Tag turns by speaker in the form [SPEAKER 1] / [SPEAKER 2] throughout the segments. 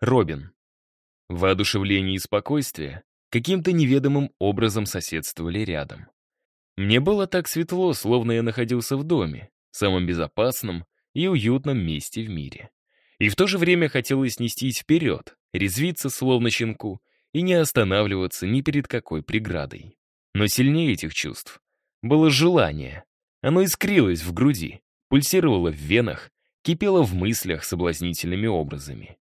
[SPEAKER 1] Робин. Воодушевление и спокойствие каким-то неведомым образом соседствовали рядом. Мне было так светло, словно я находился в доме, самом безопасном и уютном месте в мире. И в то же время хотелось нестись вперед, резвиться словно щенку и не останавливаться ни перед какой преградой. Но сильнее этих чувств было желание. Оно искрилось в груди, пульсировало в венах, кипело в мыслях соблазнительными образами.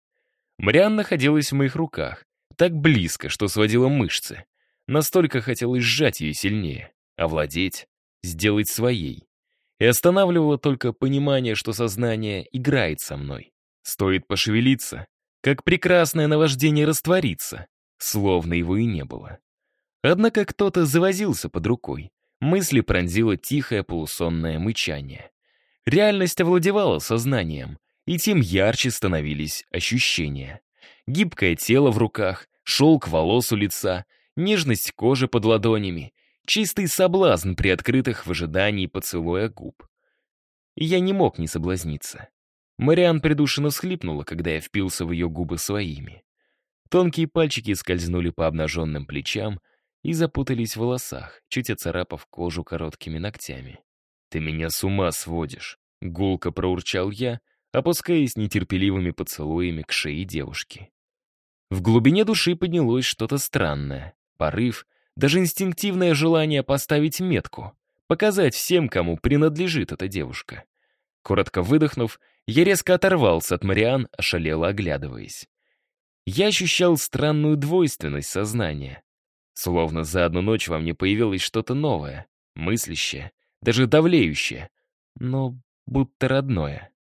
[SPEAKER 1] Мариан находилась в моих руках, так близко, что сводила мышцы. Настолько хотелось сжать ее сильнее, овладеть, сделать своей. И останавливало только понимание, что сознание играет со мной. Стоит пошевелиться, как прекрасное наваждение растворится, словно его и не было. Однако кто-то завозился под рукой. Мысли пронзило тихое полусонное мычание. Реальность овладевала сознанием, и тем ярче становились ощущения. Гибкое тело в руках, шелк волос у лица, нежность кожи под ладонями, чистый соблазн при открытых в ожидании поцелуя губ. Я не мог не соблазниться. Мариан придушенно всхлипнула, когда я впился в ее губы своими. Тонкие пальчики скользнули по обнаженным плечам и запутались в волосах, чуть оцарапав кожу короткими ногтями. «Ты меня с ума сводишь!» — гулко проурчал я, опускаясь нетерпеливыми поцелуями к шее девушки. В глубине души поднялось что-то странное, порыв, даже инстинктивное желание поставить метку, показать всем, кому принадлежит эта девушка. Коротко выдохнув, я резко оторвался от Мариан, ошалело оглядываясь. Я ощущал странную двойственность сознания. Словно за одну ночь во мне появилось что-то новое, мыслящее, даже давлеющее, но будто родное.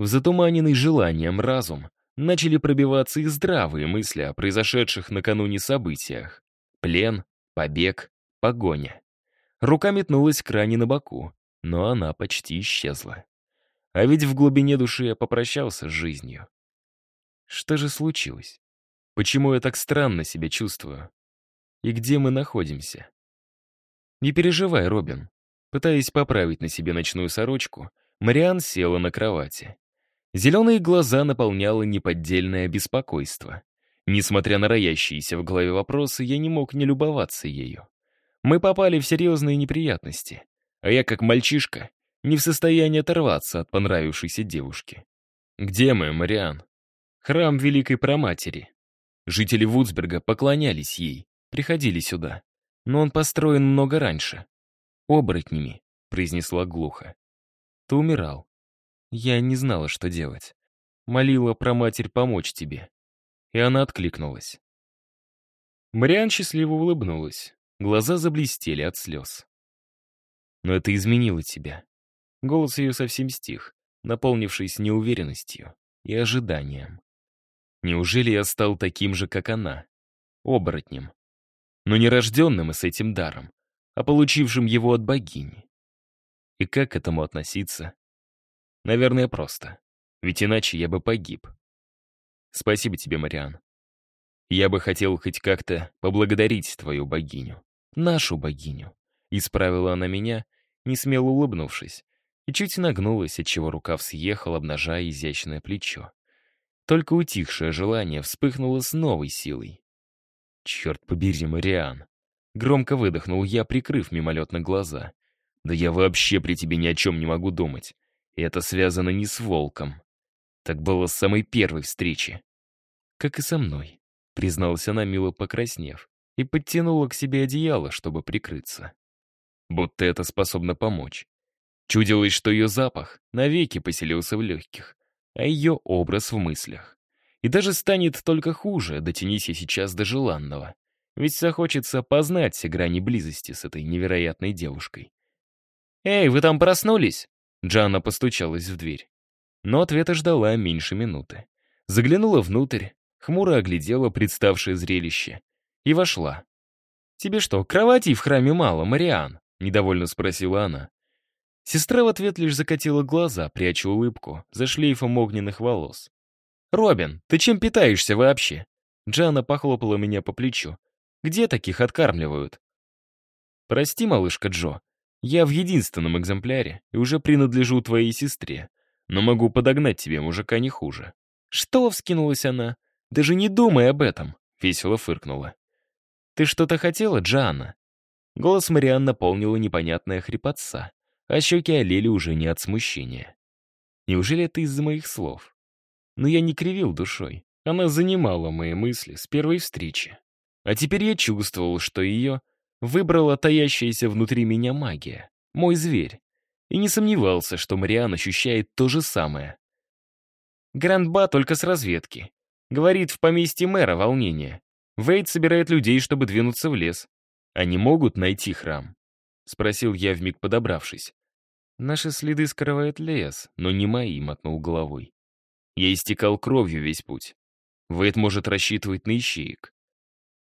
[SPEAKER 1] В затуманенный желанием разум начали пробиваться и здравые мысли о произошедших накануне событиях. Плен, побег, погоня. Рука метнулась к ране на боку, но она почти исчезла. А ведь в глубине души я попрощался с жизнью. Что же случилось? Почему я так странно себя чувствую? И где мы находимся? Не переживай, Робин. Пытаясь поправить на себе ночную сорочку, Мариан села на кровати. Зеленые глаза наполняло неподдельное беспокойство. Несмотря на роящиеся в голове вопросы, я не мог не любоваться ею. Мы попали в серьезные неприятности, а я, как мальчишка, не в состоянии оторваться от понравившейся девушки. «Где мы, Мариан?» «Храм Великой Проматери». Жители Вудсберга поклонялись ей, приходили сюда. Но он построен много раньше. «Оборотнями», — произнесла глухо. «Ты умирал. Я не знала, что делать. Молила про матерь помочь тебе. И она откликнулась. Мариан счастливо улыбнулась. Глаза заблестели от слез. Но это изменило тебя. Голос ее совсем стих, наполнившись неуверенностью и ожиданием. Неужели я стал таким же, как она? Оборотнем. Но не рожденным и с этим даром, а получившим его от богини. И как к этому относиться? Наверное, просто. Ведь иначе я бы погиб. Спасибо тебе, Мариан. Я бы хотел хоть как-то поблагодарить твою богиню. Нашу богиню. Исправила она меня, не смело улыбнувшись, и чуть нагнулась, отчего рукав съехал, обнажая изящное плечо. Только утихшее желание вспыхнуло с новой силой. «Черт побери, Мариан!» Громко выдохнул я, прикрыв мимолетно глаза. «Да я вообще при тебе ни о чем не могу думать. И это связано не с волком. Так было с самой первой встречи. Как и со мной, призналась она, мило покраснев, и подтянула к себе одеяло, чтобы прикрыться. Будто это способно помочь. Чудилось, что ее запах навеки поселился в легких, а ее образ в мыслях. И даже станет только хуже, дотянись я сейчас до желанного. Ведь захочется познать все грани близости с этой невероятной девушкой. «Эй, вы там проснулись?» Джанна постучалась в дверь. Но ответа ждала меньше минуты. Заглянула внутрь, хмуро оглядела представшее зрелище и вошла. «Тебе что, кровати в храме мало, Мариан?» — недовольно спросила она. Сестра в ответ лишь закатила глаза, пряча улыбку за шлейфом огненных волос. «Робин, ты чем питаешься вообще?» Джана похлопала меня по плечу. «Где таких откармливают?» «Прости, малышка Джо, я в единственном экземпляре и уже принадлежу твоей сестре, но могу подогнать тебе мужика не хуже». «Что?» — вскинулась она. Даже не думай об этом!» — весело фыркнула. «Ты что-то хотела, Джанна?» Голос Мариан наполнила непонятная хрипотца, а щеки олели уже не от смущения. Неужели это из-за моих слов? Но я не кривил душой. Она занимала мои мысли с первой встречи. А теперь я чувствовал, что ее выбрала таящаяся внутри меня магия, мой зверь, и не сомневался, что Мариан ощущает то же самое. Грандба только с разведки. Говорит, в поместье мэра волнение. Вейд собирает людей, чтобы двинуться в лес. Они могут найти храм? Спросил я, вмиг подобравшись. Наши следы скрывает лес, но не мои, мотнул головой. Я истекал кровью весь путь. Вейд может рассчитывать на ищеек.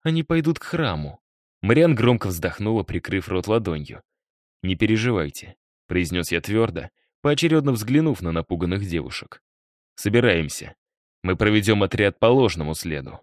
[SPEAKER 1] Они пойдут к храму. Мариан громко вздохнула, прикрыв рот ладонью. «Не переживайте», — произнес я твердо, поочередно взглянув на напуганных девушек. «Собираемся. Мы проведем отряд по ложному следу».